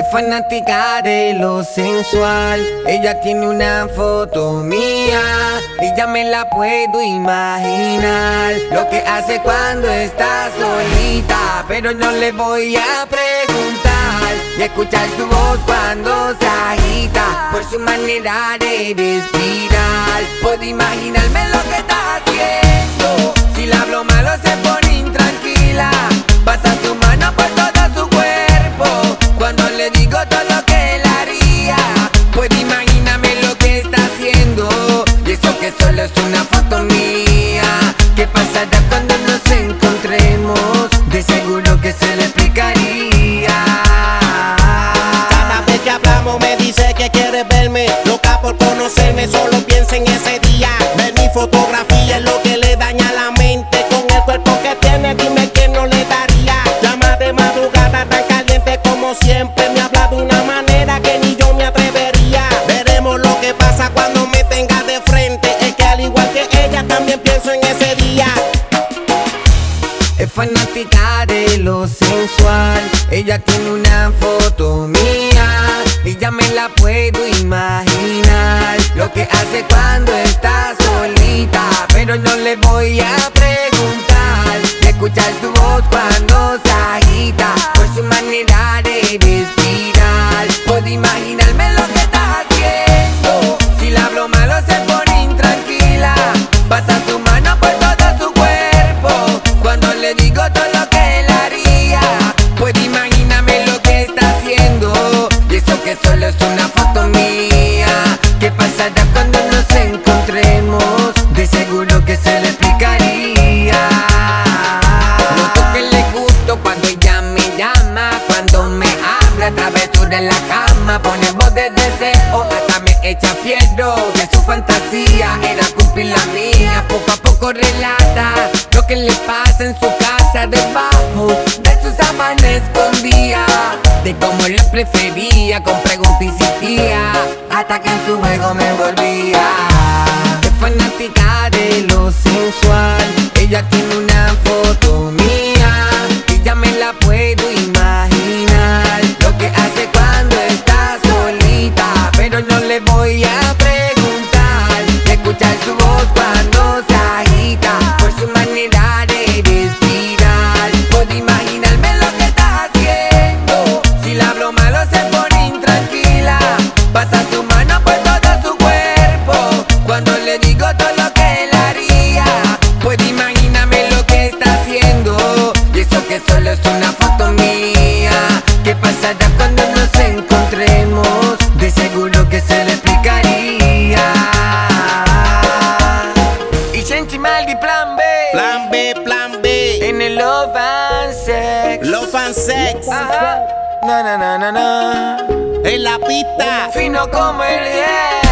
Es fanática de lo sensual. Ella tiene una foto mía y ya me la puedo imaginar. Lo que hace cuando está solita, pero no le voy a preguntar. Y escuchar su voz cuando se agita por su manera de respirar. Puedo imaginarme lo que está haciendo. Conocerme, solo piensa en ese día. Ver mi fotografía es lo que le daña la mente. Con el cuerpo que tiene, dime que no le daría. Llama de madrugada tan caliente como siempre. Me habla de una manera que ni yo me atrevería. Veremos lo que pasa cuando me tenga de frente. Es que al igual que ella, también pienso en ese día. Es fanática de lo sensual. Ella tiene una foto mía y ya me la puedo. Lo que hace cuando está solita, pero no le voy a preguntar. Escuchar su voz cuando se agita fierro. Que su fantasía era cumplir la mía, poco a poco relata lo que le pasa en su casa debajo de sus sábanas escondía, de cómo le prefería, con preguntas insistía, hasta que en su juego me envolvía. Es fanática de lo sensual. Ella tiene una foto solo es una foto mía. ¿Qué pasará cuando nos encontremos? De seguro que se le explicaría. Y senti mal di plan B. Plan B, plan B. En el Love and Sex. Love and sex. Ajá. Na na na na na. En la pista. Fino como el gay.